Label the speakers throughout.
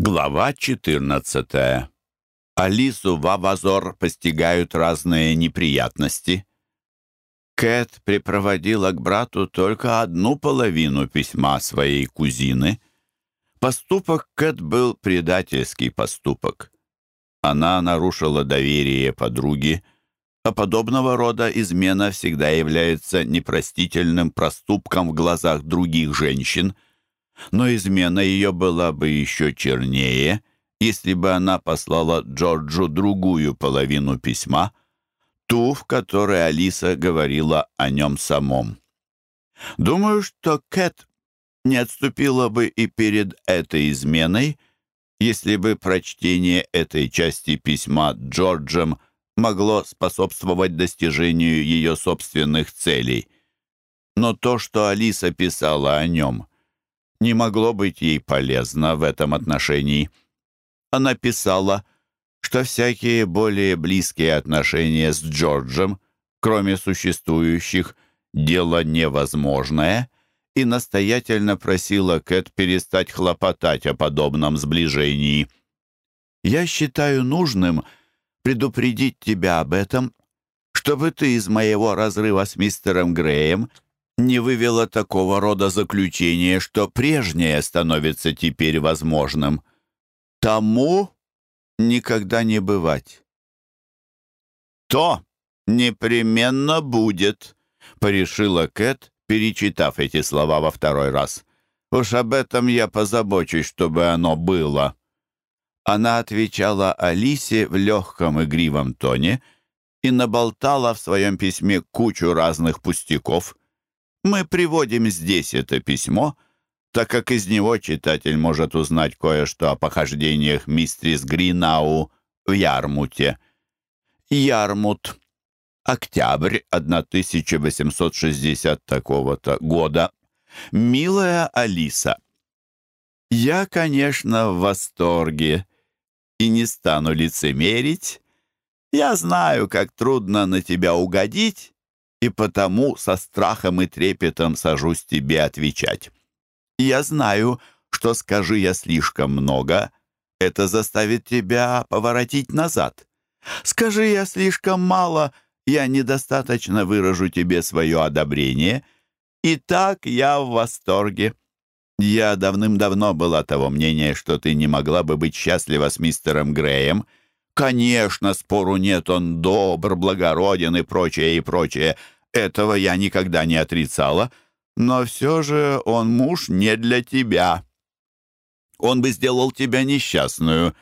Speaker 1: Глава 14. Алису в Авазор постигают разные неприятности. Кэт припроводила к брату только одну половину письма своей кузины. Поступок Кэт был предательский поступок. Она нарушила доверие подруги, а подобного рода измена всегда является непростительным проступком в глазах других женщин – но измена ее была бы еще чернее, если бы она послала Джорджу другую половину письма, ту, в которой Алиса говорила о нем самом. Думаю, что Кэт не отступила бы и перед этой изменой, если бы прочтение этой части письма Джорджем могло способствовать достижению ее собственных целей. Но то, что Алиса писала о нем — не могло быть ей полезно в этом отношении. Она писала, что всякие более близкие отношения с Джорджем, кроме существующих, дело невозможное, и настоятельно просила Кэт перестать хлопотать о подобном сближении. «Я считаю нужным предупредить тебя об этом чтобы ты из моего разрыва с мистером Греем не вывело такого рода заключение, что прежнее становится теперь возможным. Тому никогда не бывать. «То непременно будет», — порешила Кэт, перечитав эти слова во второй раз. «Уж об этом я позабочусь, чтобы оно было». Она отвечала Алисе в легком игривом тоне и наболтала в своем письме кучу разных пустяков — мы приводим здесь это письмо, так как из него читатель может узнать кое-что о похождениях мистерис Гринау в Ярмуте. Ярмут. Октябрь 1860 такого-то года. Милая Алиса, я, конечно, в восторге и не стану лицемерить. Я знаю, как трудно на тебя угодить, и потому со страхом и трепетом сажусь тебе отвечать. Я знаю, что скажи я слишком много, это заставит тебя поворотить назад. Скажи я слишком мало, я недостаточно выражу тебе свое одобрение. И так я в восторге. Я давным-давно была того мнения, что ты не могла бы быть счастлива с мистером Греем, — Конечно, спору нет, он добр, благороден и прочее, и прочее. Этого я никогда не отрицала, но все же он муж не для тебя. Он бы сделал тебя несчастную.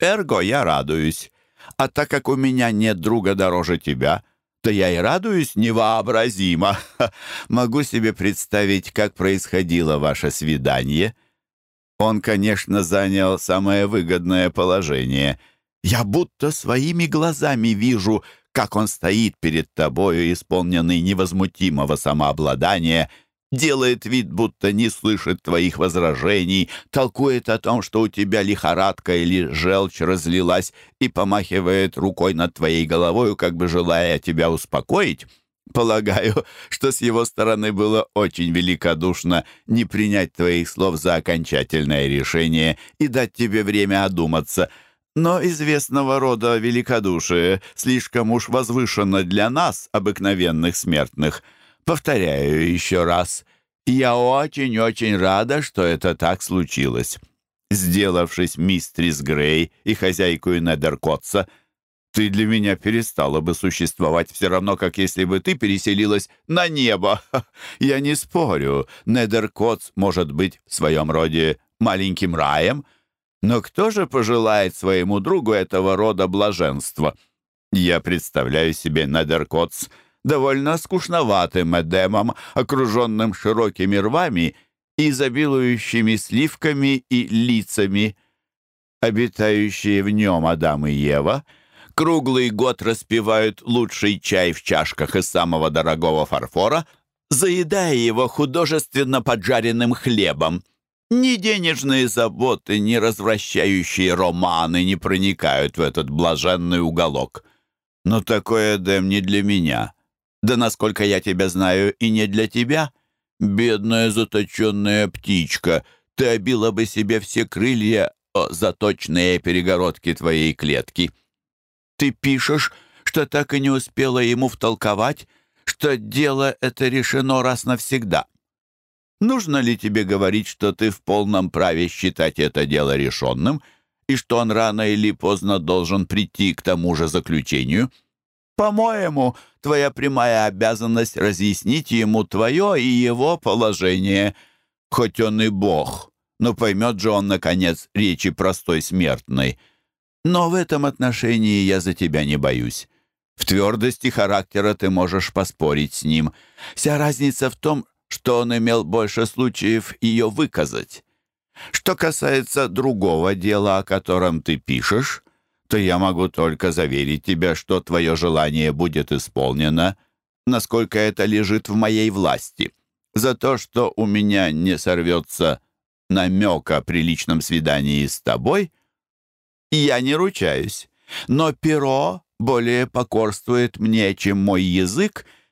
Speaker 1: Эрго, я радуюсь. А так как у меня нет друга дороже тебя, то я и радуюсь невообразимо. Могу себе представить, как происходило ваше свидание. Он, конечно, занял самое выгодное положение. Я будто своими глазами вижу, как он стоит перед тобою, исполненный невозмутимого самообладания, делает вид, будто не слышит твоих возражений, толкует о том, что у тебя лихорадка или желчь разлилась, и помахивает рукой над твоей головою, как бы желая тебя успокоить. Полагаю, что с его но известного рода великодушие, слишком уж возвышено для нас, обыкновенных смертных. Повторяю еще раз, я очень-очень рада, что это так случилось. Сделавшись мистрис Грей и хозяйкой Недеркотца, ты для меня перестала бы существовать, все равно, как если бы ты переселилась на небо. Я не спорю, Недеркотс может быть в своем роде маленьким раем — но кто же пожелает своему другу этого рода блаженства? Я представляю себе Недеркотс довольно скучноватым эдемом, окруженным широкими рвами и изобилующими сливками и лицами. Обитающие в нем Адам и Ева круглый год распивают лучший чай в чашках из самого дорогого фарфора, заедая его художественно поджаренным хлебом. Ни денежные заботы, ни развращающие романы не проникают в этот блаженный уголок. Но такое Эдем не для меня. Да, насколько я тебя знаю, и не для тебя. Бедная заточенная птичка, ты обила бы себе все крылья о заточные перегородки твоей клетки. Ты пишешь, что так и не успела ему втолковать, что дело это решено раз навсегда». Нужно ли тебе говорить, что ты в полном праве считать это дело решенным и что он рано или поздно должен прийти к тому же заключению? По-моему, твоя прямая обязанность разъяснить ему твое и его положение, хоть он и бог, но поймет же он, наконец, речи простой смертной. Но в что он имел больше случаев ее выказать. Что касается другого дела, о котором ты пишешь, то я могу только заверить тебя, что твое желание будет исполнено, насколько это лежит в моей власти. За то, что у меня не сорвется намек о приличном свидании с тобой, я не ручаюсь. Но перо более покорствует мне, чем мой язык,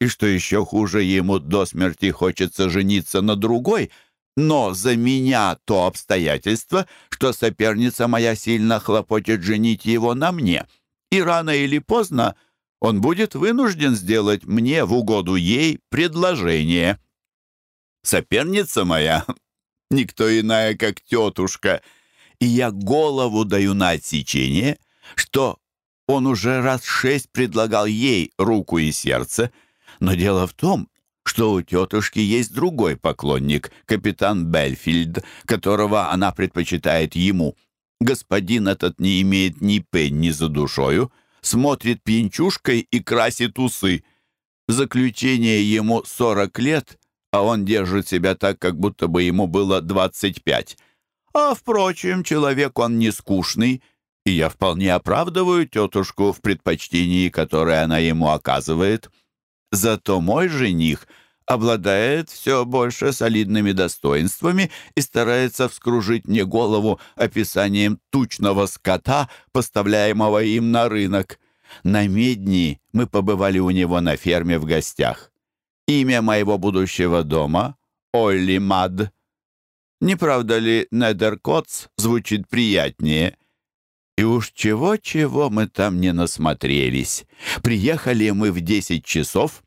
Speaker 1: И что еще хуже ему до смерти хочется жениться на другой, но за меня то обстоятельство, что соперница моя сильно хлопочет женить его на мне, и рано или поздно он будет вынужден сделать мне в угоду ей предложение. Соперница моя — никто иная, как тетушка, и я голову даю на отсечение, что он уже раз шесть предлагал ей руку и сердце — но дело в том, что у тетушки есть другой поклонник, капитан Бельфильд, которого она предпочитает ему. Господин этот не имеет ни пенни за душою, смотрит пьянчушкой и красит усы. Заключение ему 40 лет, а он держит себя так, как будто бы ему было 25. А, впрочем, человек он не скучный, и я вполне оправдываю тетушку в предпочтении, которое она ему оказывает». Зато мой жених обладает все больше солидными достоинствами и старается вскружить мне голову описанием тучного скота, поставляемого им на рынок. На медни мы побывали у него на ферме в гостях. Имя моего будущего дома — Олли Мад. Не правда ли Недер звучит приятнее? И уж чего-чего мы там не насмотрелись. Приехали мы в десять часов,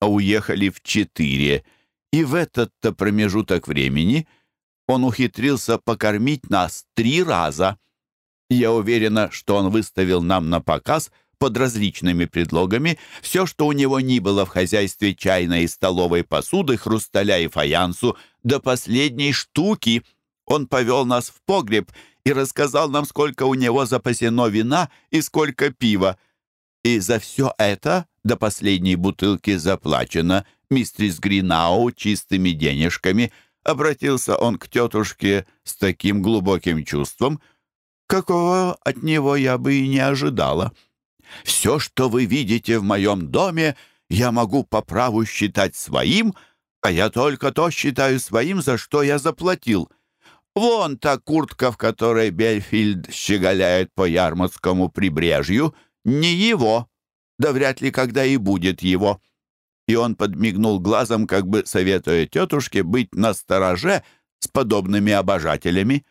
Speaker 1: а уехали в четыре. И в этот-то промежуток времени он ухитрился покормить нас три раза. Я уверена, что он выставил нам на показ под различными предлогами все, что у него ни было в хозяйстве чайной и столовой посуды, хрусталя и фаянсу, до последней штуки. Он повел нас в погреб — и рассказал нам, сколько у него запасено вина и сколько пива. И за все это до последней бутылки заплачено мистрис Гринау чистыми денежками. Обратился он к тетушке с таким глубоким чувством, какого от него я бы и не ожидала. «Все, что вы видите в моем доме, я могу по праву считать своим, а я только то считаю своим, за что я заплатил. Вон та куртка, в которой Бельфильд щеголяет по Ярмутскому прибрежью, не его, да вряд ли когда и будет его. И он подмигнул глазом, как бы советуя тетушке быть настороже с подобными обожателями.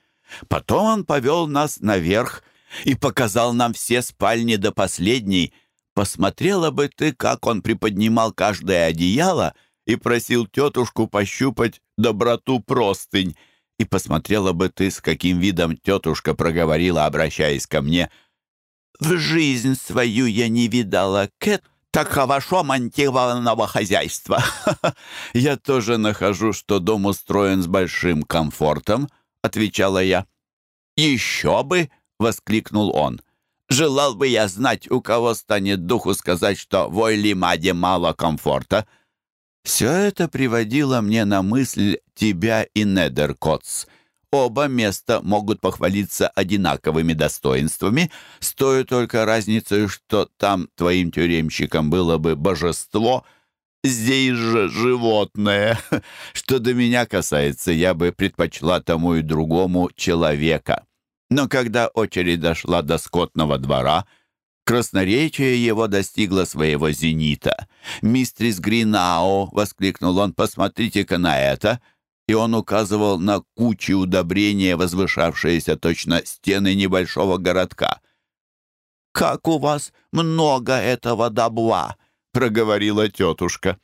Speaker 1: Потом он повел нас наверх и показал нам все спальни до последней. Посмотрела бы ты, как он приподнимал каждое одеяло и просил тетушку пощупать доброту простынь и посмотрела бы ты, с каким видом тетушка проговорила, обращаясь ко мне. «В жизнь свою я не видала, Кэт, так хорошо монтированного хозяйства. Я тоже нахожу, что дом устроен с большим комфортом», — отвечала я. «Еще бы!» — воскликнул он. «Желал бы я знать, у кого станет духу сказать, что в Ойли Ойлимаде мало комфорта». Все это приводило мне на мысль тебя и Недеркотс. Оба места могут похвалиться одинаковыми достоинствами, с только разницей, что там твоим тюремщиком было бы божество, здесь же животное. Что до меня касается, я бы предпочла тому и другому человека. Но когда очередь дошла до скотного двора — Красноречие его достигло своего зенита. «Мистрис Гринао!» — воскликнул он. «Посмотрите-ка на это!» И он указывал на кучи удобрения, возвышавшиеся точно стены небольшого городка. «Как у вас много этого добла!» — проговорила тетушка.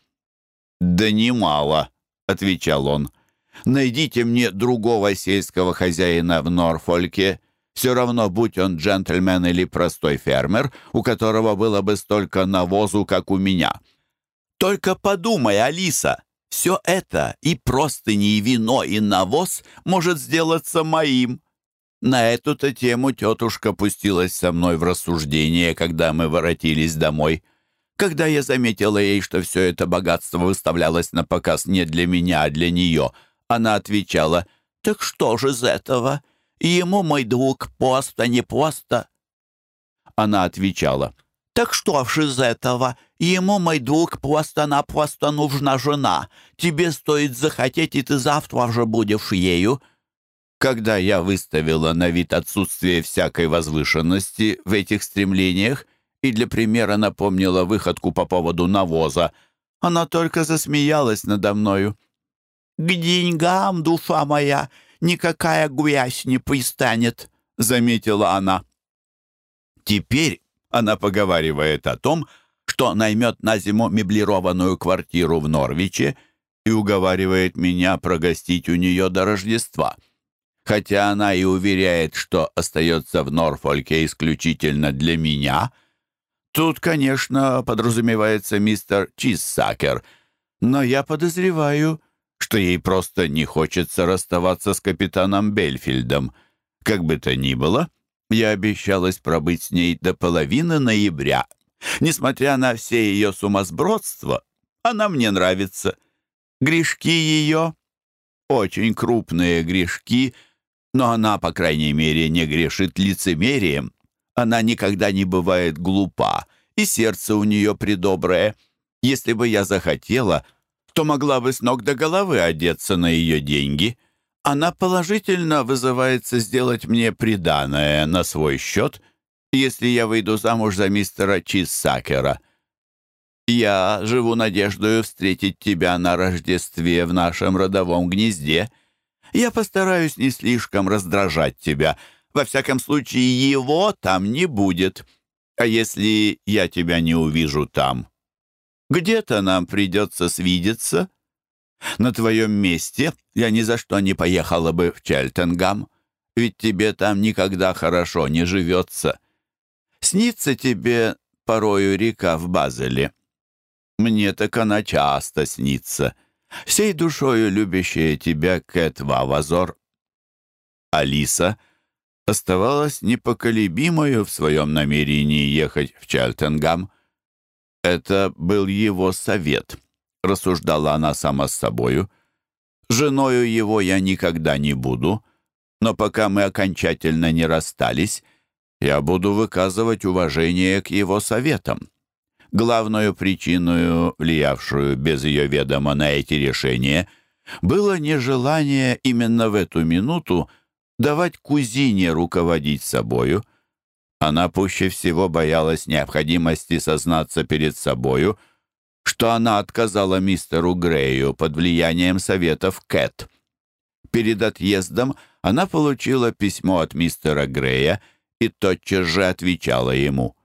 Speaker 1: «Да немало!» — отвечал он. «Найдите мне другого сельского хозяина в Норфольке» Все равно, будь он джентльмен или простой фермер, у которого было бы столько навозу, как у меня. Только подумай, Алиса, все это, и простыни, и вино, и навоз, может сделаться моим. На эту-то тему тетушка пустилась со мной в рассуждение, когда мы воротились домой. Когда я заметила ей, что все это богатство выставлялось на и ему, мой друг, просто не просто. Она отвечала, «Так что ж из этого? Ему, мой друг, просто-напросто нужна жена. Тебе стоит захотеть, и ты завтра уже будешь ею». Когда я выставила на вид отсутствие всякой возвышенности в этих стремлениях и для примера напомнила выходку по поводу навоза, она только засмеялась надо мною. «К деньгам, душа моя!» никакая гуясь не пристанет», — заметила она. Теперь она поговаривает о том, что наймет на зиму меблированную квартиру в Норвиче и уговаривает меня прогостить у нее до Рождества. Хотя она и уверяет, что остается в Норфольке исключительно для меня. Тут, конечно, подразумевается мистер Чиссакер, но я подозреваю, что ей просто не хочется расставаться с капитаном Бельфильдом. Как бы то ни было, я обещалась пробыть с ней до половины ноября. Несмотря на все ее сумасбродство, она мне нравится. Грешки ее очень крупные грешки, но она, по крайней мере, не грешит лицемерием. Она никогда не бывает глупа, и сердце у нее придоброе. Если бы я захотела, кто могла бы с ног до головы одеться на ее деньги, она положительно вызывается сделать мне приданное на свой счет, если я выйду замуж за мистера Чисакера. Я живу надеждою встретить тебя на Рождестве в нашем родовом гнезде. Я постараюсь не слишком раздражать тебя. Во всяком случае, его там не будет. А если я тебя не увижу там, где-то нам придется свидеться. На твоем месте я ни за что не поехала бы в Чельтенгам, ведь тебе там никогда хорошо не живется. Снится тебе порою река в Базеле. Мне так она часто снится. Всей душою любящая тебя Кэт Вавазор. Алиса оставалась непоколебимою в своем намерении ехать в Чельтенгам — это был его совет, рассуждала она сама с собою. Женою его я никогда не буду, но пока мы окончательно не расстались, я буду выказывать уважение к его советам. Главную причину, влиявшую без ее ведома на эти решения, было нежелание именно в эту минуту давать кузине руководить собою — она пуще всего боялась необходимости сознаться перед собою, что она отказала мистеру Грею под влиянием советов Кэт. Перед отъездом она получила письмо от мистера Грея и тотчас же отвечала ему.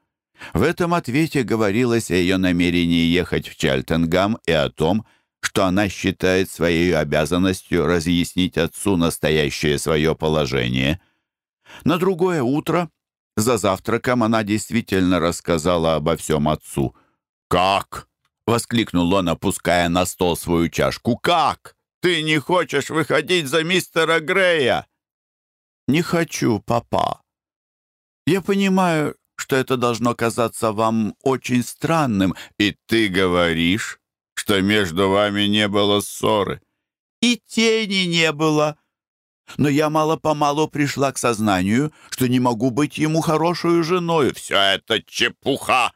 Speaker 1: В этом ответе говорилось о ее намерении ехать в Чальтенгам и о том, что она считает своей обязанностью разъяснить отцу настоящее свое положение. На другое утро за завтраком она действительно рассказала обо всем отцу. «Как?» — воскликнул он, опуская на стол свою чашку. «Как? Ты не хочешь выходить за мистера Грея?» «Не хочу, папа. Я понимаю, что это должно казаться Но я мало-помалу пришла к сознанию, что не могу быть ему хорошую женой. Все это чепуха!»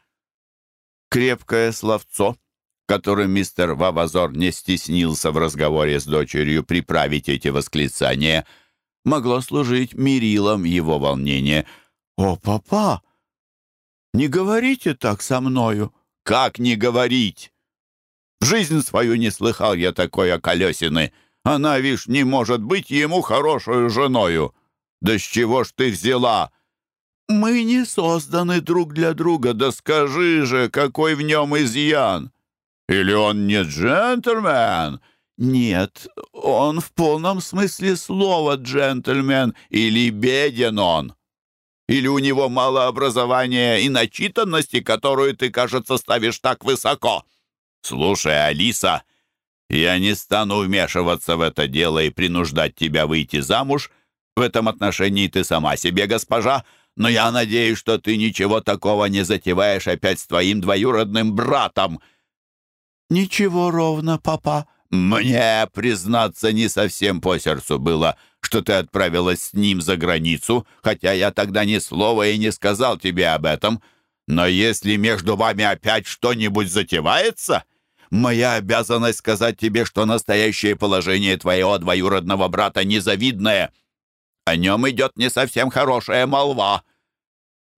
Speaker 1: Крепкое словцо, которым мистер Вавазор не стеснился в разговоре с дочерью приправить эти восклицания, могло служить мерилом его волнения. «О, папа! Не говорите так со мною!» «Как не говорить? В жизнь свою не слыхал я такой околесины!» Она а вишь не может быть ему хорошую женою. Да с чего ж ты взяла? Мы не созданы друг для друга, да скажи же, какой в нем изъян. Или он не джентльмен?» «Нет, он в полном смысле слова джентльмен, или беден он, или у него мало образования и начитанности, которую ты, кажется, ставишь так высоко. Слушай, Алиса, я не стану вмешиваться в это дело и принуждать тебя выйти замуж. В этом отношении ты сама себе, госпожа, но я надеюсь, что ты ничего такого не затеваешь опять с твоим двоюродным братом». «Ничего ровно, папа». «Мне, признаться, не совсем по сердцу было, что ты отправилась с ним за границу, хотя я тогда ни слова и не сказал тебе об этом. Но если между вами опять что-нибудь затевается...» Моя обязанность сказать тебе, что настоящее положение твоего двоюродного брата незавидное. О нем идет не совсем хорошая молва.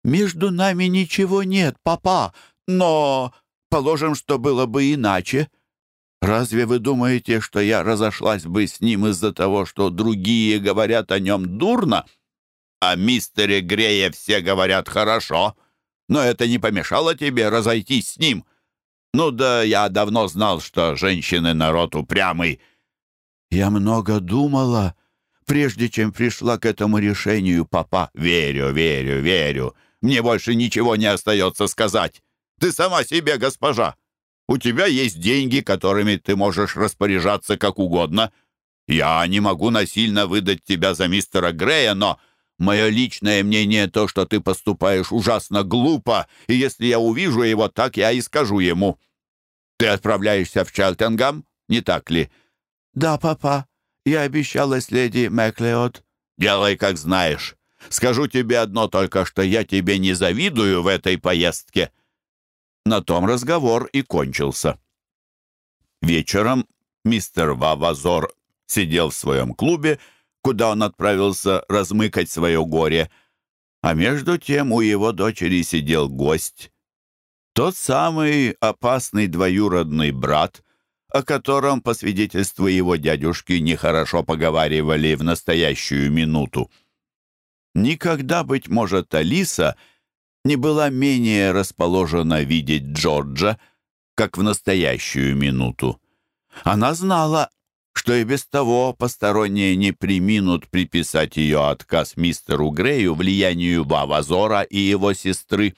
Speaker 1: Между нами ничего нет, папа, но положим, что было бы иначе. Разве вы думаете, что я разошлась бы с ним из-за того, что другие говорят о нем дурно? О а мистере Грее все говорят хорошо, но это не помешало тебе разойтись с ним». Ну да, я давно знал, что женщины народ упрямый. Я много думала, прежде чем пришла к этому решению, папа. Верю, верю, верю. Мне больше ничего не остается сказать. Ты сама себе госпожа. У тебя есть деньги, которыми ты можешь распоряжаться как угодно. Я не могу насильно выдать тебя за мистера Грея, но Мое личное мнение то, что ты поступаешь ужасно глупо, и если я увижу его так, я и скажу ему. Ты отправляешься в Челтенгам, не так ли?» «Да, папа. Я обещала с леди Мэклеод». «Делай, как знаешь. Скажу тебе куда он отправился размыкать свое горе. А между тем у его дочери сидел гость. Тот самый опасный двоюродный брат, о котором, по свидетельству его дядюшки, нехорошо поговаривали в настоящую минуту. Никогда, быть может, Алиса не была менее расположена видеть Джорджа, как в настоящую минуту. Она знала что и без того посторонние не приминут приписать ее отказ мистеру Грею влиянию Бавазора и его сестры,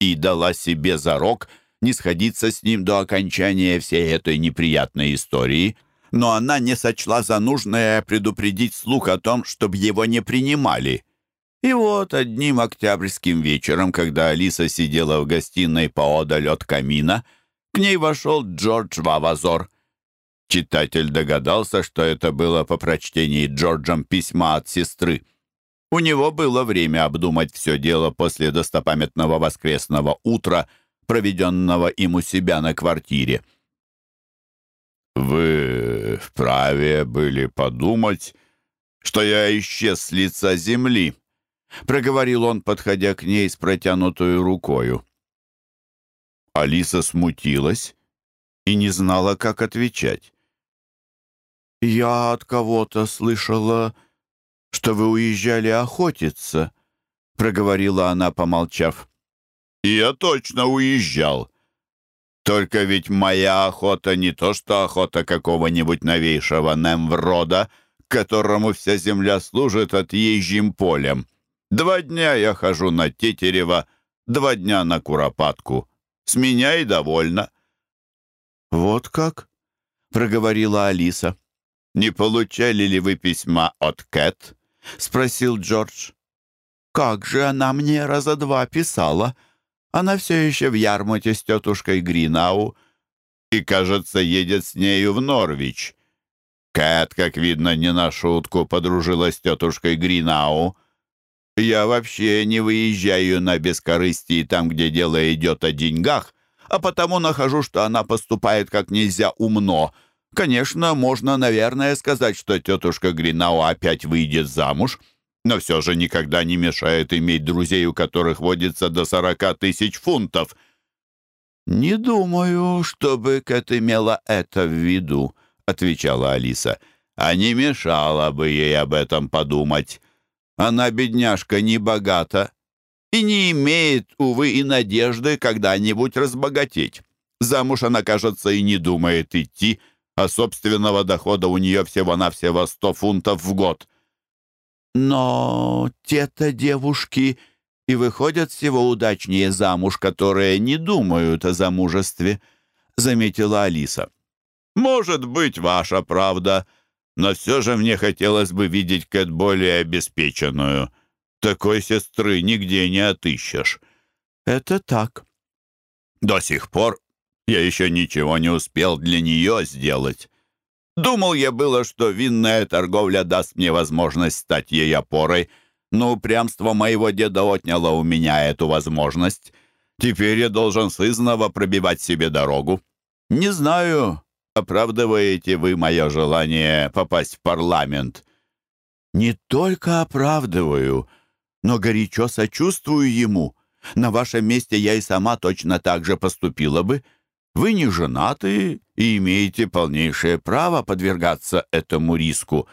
Speaker 1: и дала себе зарок не сходиться с ним до окончания всей этой неприятной истории, но она не сочла за нужное предупредить слух о том, чтобы его не принимали. И вот одним октябрьским вечером, когда Алиса сидела в гостиной поодаль от камина, к ней вошел Джордж Вавазор — Читатель догадался, что это было по прочтении Джорджем письма от сестры. У него было время обдумать все дело после достопамятного воскресного утра, проведенного им у себя на квартире. «Вы вправе были подумать, что я исчез с лица земли», — проговорил он, подходя к ней с протянутой рукою. Алиса смутилась и не знала, как отвечать. «Я от кого-то слышала, что вы уезжали охотиться», — проговорила она, помолчав. «Я точно уезжал. Только ведь моя охота не то что охота какого-нибудь новейшего Немврода, которому вся земля служит отъезжим полем. Два дня я хожу на Тетерева, два дня на Куропатку. С меня и довольно». «Вот как?» — проговорила Алиса. «Не получали ли вы письма от Кэт?» — спросил Джордж. «Как же она мне раза два писала. Она все еще в Ярмуте с тетушкой Гринау и, кажется, едет с Конечно, можно, наверное, сказать, что тетушка Гринау опять выйдет замуж, но все же никогда не мешает иметь друзей, у которых водится до 40 тысяч фунтов. «Не думаю, чтобы Кэт имела это в виду», — отвечала Алиса. «А не мешало бы ей об этом подумать. Она, бедняжка, не богата и не имеет, увы, и надежды когда-нибудь разбогатеть. Замуж она, кажется, и не думает идти» а собственного дохода у нее всего-навсего сто фунтов в год. Но те-то девушки и выходят всего удачнее замуж, которые не думают о замужестве, — заметила Алиса. «Может быть, ваша правда, но все же мне хотелось бы видеть Кэт более обеспеченную. Такой сестры нигде не отыщешь». «Это так». «До сих пор я еще ничего не успел для нее сделать. Думал я было, что винная торговля даст мне возможность стать ей опорой, но упрямство моего деда отняло у меня эту возможность. Теперь я должен сызнова пробивать себе дорогу. Не знаю, оправдываете вы мое желание попасть в парламент. Не только оправдываю, но горячо сочувствую ему. На вашем месте я и сама точно так же поступила бы — Вы не женаты и имеете полнейшее право подвергаться этому риску.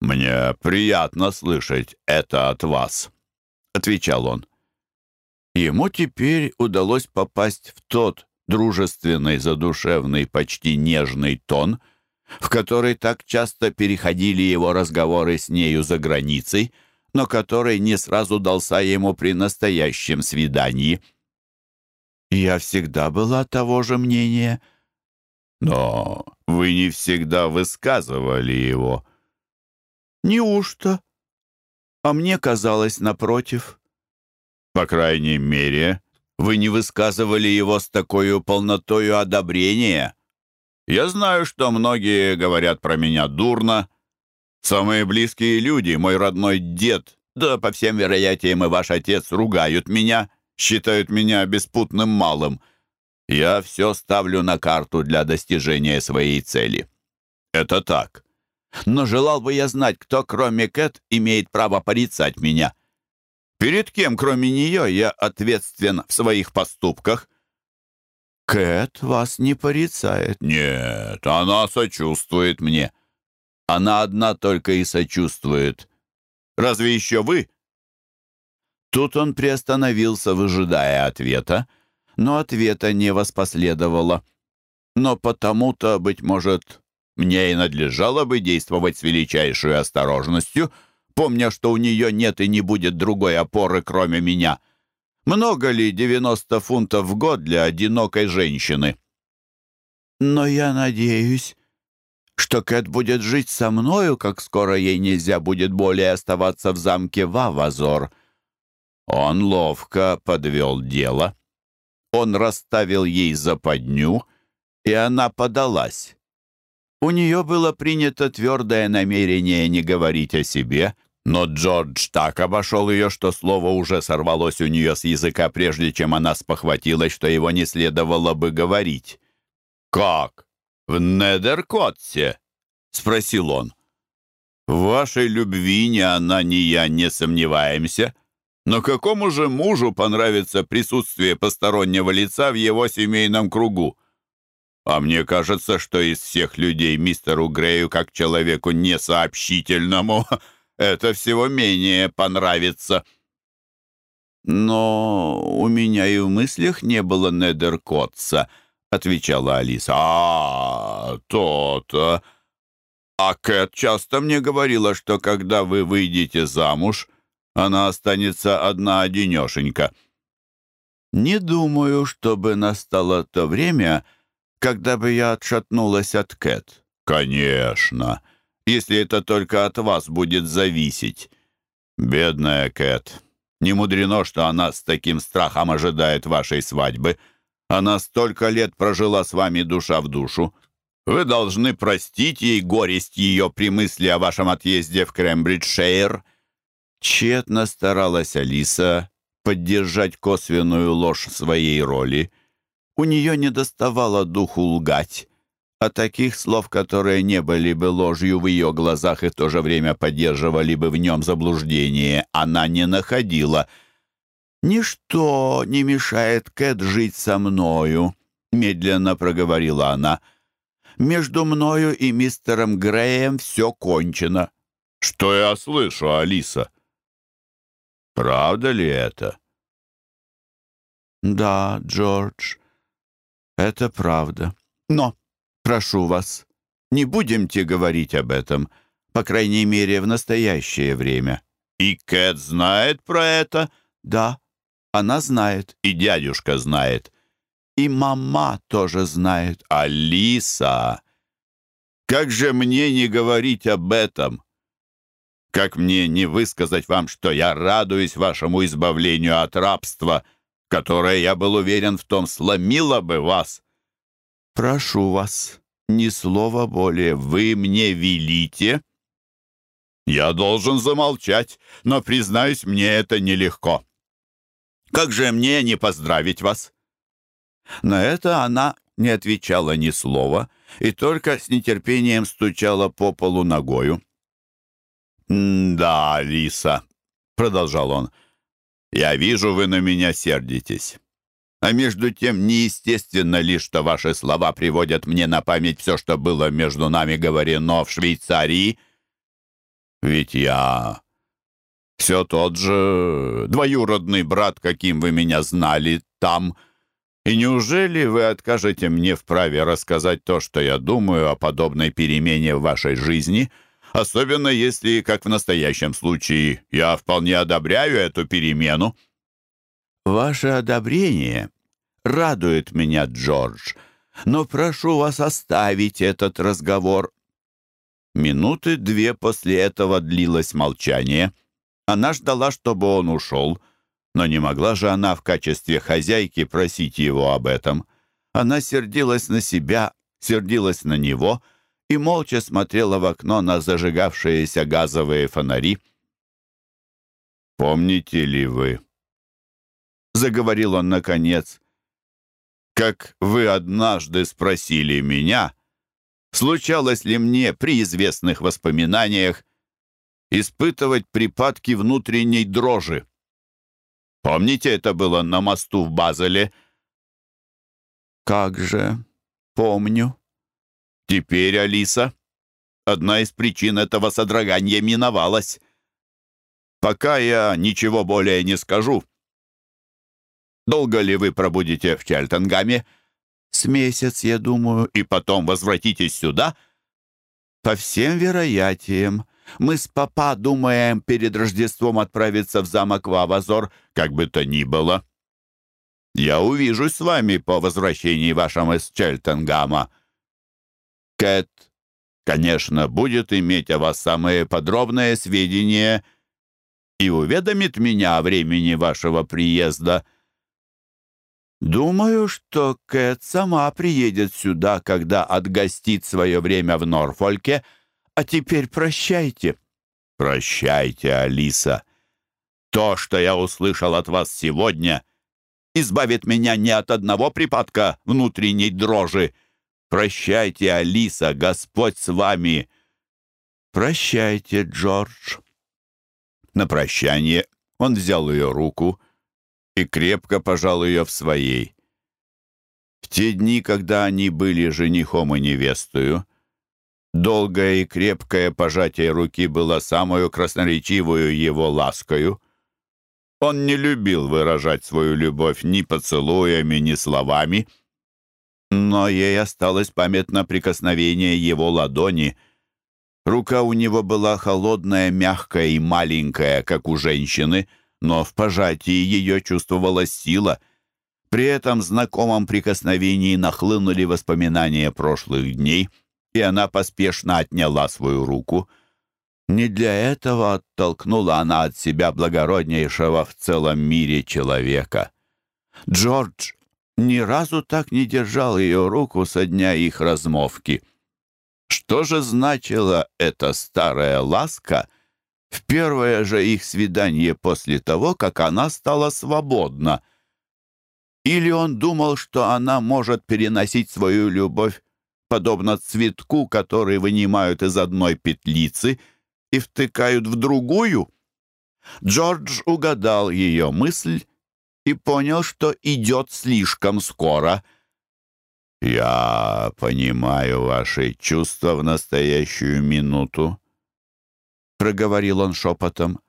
Speaker 1: «Мне приятно слышать это от вас», — отвечал он. Ему теперь удалось попасть в тот дружественный, задушевный, почти нежный тон, в который так часто переходили его разговоры с нею за Я всегда была того же мнения. Но вы не всегда высказывали его. Неужто? А мне казалось, напротив. По крайней мере, вы не высказывали его с такой полнотою одобрения. Я знаю, что многие говорят про меня дурно. Самые близкие люди, мой родной дед, да, по всем вероятиям, и ваш отец ругают меня считают меня беспутным малым. Я все ставлю на карту для достижения своей цели. Это так. Но желал бы я знать, кто, кроме Кэт, имеет право порицать меня. Перед кем, кроме нее, я ответственен в своих поступках? Кэт вас не порицает. Нет, она сочувствует мне. Она одна только и сочувствует. Разве еще вы Тут он приостановился, выжидая ответа, но ответа не воспоследовало. Но потому-то, быть может, мне и надлежало бы действовать с величайшей осторожностью, помня, что у нее нет и не будет другой опоры, кроме меня. Много ли 90 фунтов в год для одинокой женщины? Но я надеюсь, что Кэт будет жить со мною, как скоро ей нельзя будет более оставаться в замке Вавазор, — он ловко подвел дело. Он расставил ей западню, и она подалась. У нее было принято твердое намерение не говорить о себе, но Джордж так обошел ее, что слово уже сорвалось у нее с языка, прежде чем она спохватилась, что его не следовало бы говорить. «Как? В Недеркотсе?» — спросил он. «В вашей любви ни она, ни я не сомневаемся». Но какому же мужу понравится присутствие постороннего лица в его семейном кругу? А мне кажется, что из всех людей мистеру Грею, как человеку несообщительному, это всего менее понравится. Но у меня и в мыслях не было Недеркотса, отвечала Алиса. А, то-то. А Кэт часто мне говорила, что когда вы выйдете замуж, она останется одна-одинешенька. Не думаю, чтобы настало то время, когда бы я отшатнулась от Кэт. Конечно, если это только от вас будет зависеть. Бедная Кэт. Не мудрено, что она с таким страхом ожидает вашей свадьбы. Она столько лет прожила с вами душа в душу. Вы должны простить ей горесть ее при мысли о вашем отъезде в Крембриджшейр. Тщетно старалась Алиса поддержать косвенную ложь своей роли. У нее не доставало духу лгать, а таких слов, которые не были бы ложью в ее глазах и в то же время поддерживали бы в Правда ли это? Да, Джордж, это правда. Но, прошу вас, не будемте говорить об этом, по крайней мере, в настоящее время. И Кэт знает про это? Да, она знает. И дядюшка знает. И мама тоже знает. Алиса! Как же мне не говорить об этом? Как мне не высказать вам, что я радуюсь вашему избавлению от рабства, которое, я был уверен в том, сломило бы вас? Прошу вас, ни слова более вы мне велите. Я должен замолчать, но, признаюсь, мне это нелегко. Как же мне не поздравить вас?» На это она не отвечала ни слова и только с нетерпением стучала по полу ногою. «Да, Алиса», — продолжал он, — «я вижу, вы на меня сердитесь. А между тем, неестественно ли, что ваши слова приводят мне на память все, что было между нами говорено в Швейцарии? Ведь я все тот же двоюродный брат, каким вы меня знали Особенно если, как в настоящем случае, я вполне одобряю эту перемену». «Ваше одобрение радует меня, Джордж, но прошу вас оставить этот разговор». Минуты две после этого длилось молчание. Она ждала, чтобы он ушел, но не могла же она в качестве хозяйки просить его об этом. Она сердилась на себя, сердилась на него — и молча смотрела в окно на зажигавшиеся газовые фонари. «Помните ли вы?» — заговорил он наконец. «Как вы однажды спросили меня, случалось ли мне при известных воспоминаниях испытывать припадки внутренней дрожи? Помните, это было на мосту в Базеле?» «Как же помню», Теперь, Алиса, одна из причин этого содрогания миновалась. Пока я ничего более не скажу. Долго ли вы пробудете в Чальтонгаме? С месяц, я думаю, и потом возвратитесь сюда? По всем вероятиям. Мы с папа думаем перед Рождеством отправиться в замок Вавазор, как бы то ни было. Я увижусь с вами по возвращении вашем из Чельтенгама. Кэт, конечно, будет иметь о вас самые подробные сведения и уведомит меня о времени вашего приезда. Думаю, что Кэт сама приедет сюда, когда отгостит свое время в Норфольке. А теперь прощайте. Прощайте, Алиса. То, что я услышал от вас сегодня, избавит меня не от одного припадка внутренней дрожи, — Прощайте, Алиса, Господь с вами!» «Прощайте, Джордж!» На прощание он взял ее руку и крепко пожал ее в своей. В те дни, когда они были женихом и невестою, долгое и крепкое пожатие руки было самую красноречивую его ласкою. Он не любил выражать свою любовь ни поцелуями, ни словами — Но ей осталось памятно прикосновение его ладони. Рука у него была холодная, мягкая и маленькая, как у женщины, но в пожатии ее чувствовалась сила. При этом знакомом прикосновении нахлынули воспоминания прошлых дней, и она поспешно отняла свою руку. Не для этого оттолкнула она от себя благороднейшего в целом мире человека. Джордж ни разу так не держал ее руку со дня их размовки. Что же значила эта старая ласка в первое же их свидание после того, как она стала свободна? Или он думал, что она может переносить свою любовь, подобно цветку, который вынимают из одной петлицы и втыкают в другую? Джордж угадал ее мысль и понял, что идет слишком скоро. «Я понимаю ваши чувства в настоящую минуту», — проговорил он шепотом.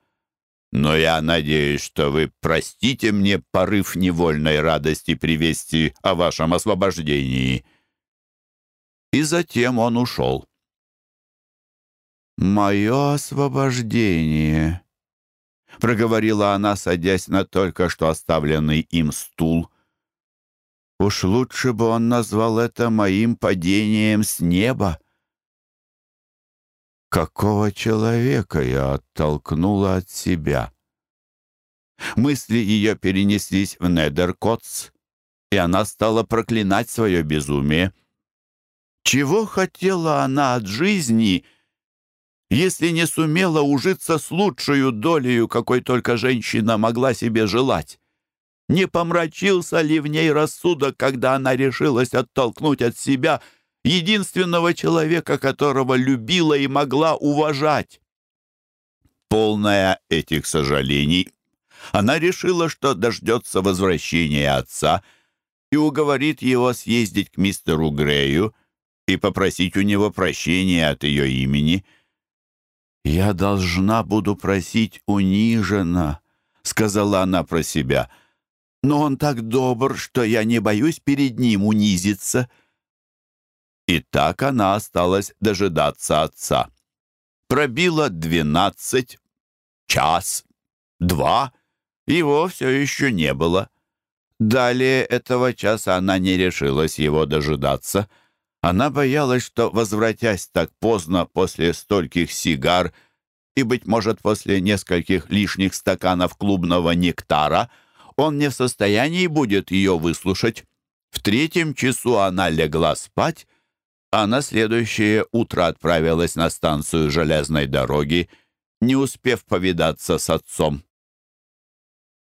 Speaker 1: «Но я надеюсь, что вы простите мне порыв невольной радости привести о вашем освобождении». И затем он ушел. «Мое освобождение», Проговорила она, садясь на только что оставленный им стул. Уж лучше бы он назвал это моим падением с неба. Какого человека я оттолкнула от себя? Мысли ее перенеслись в Недеркотс, и она стала проклинать свое безумие. Чего хотела она от жизни — если не сумела ужиться с лучшую долею, какой только женщина могла себе желать? Не помрачился ли в ней рассудок, когда она решилась оттолкнуть от себя единственного человека, которого любила и могла уважать? Полная этих сожалений, она решила, что дождется возвращения отца и уговорит его съездить к мистеру Грею и попросить у него прощения от ее имени. «Я должна буду просить униженно», — сказала она про себя, — но Она боялась, что, возвратясь так поздно после стольких сигар и, быть может, после нескольких лишних стаканов клубного нектара, он не в состоянии будет ее выслушать. В третьем часу она легла спать, а на следующее утро отправилась на станцию железной дороги, не успев повидаться с отцом.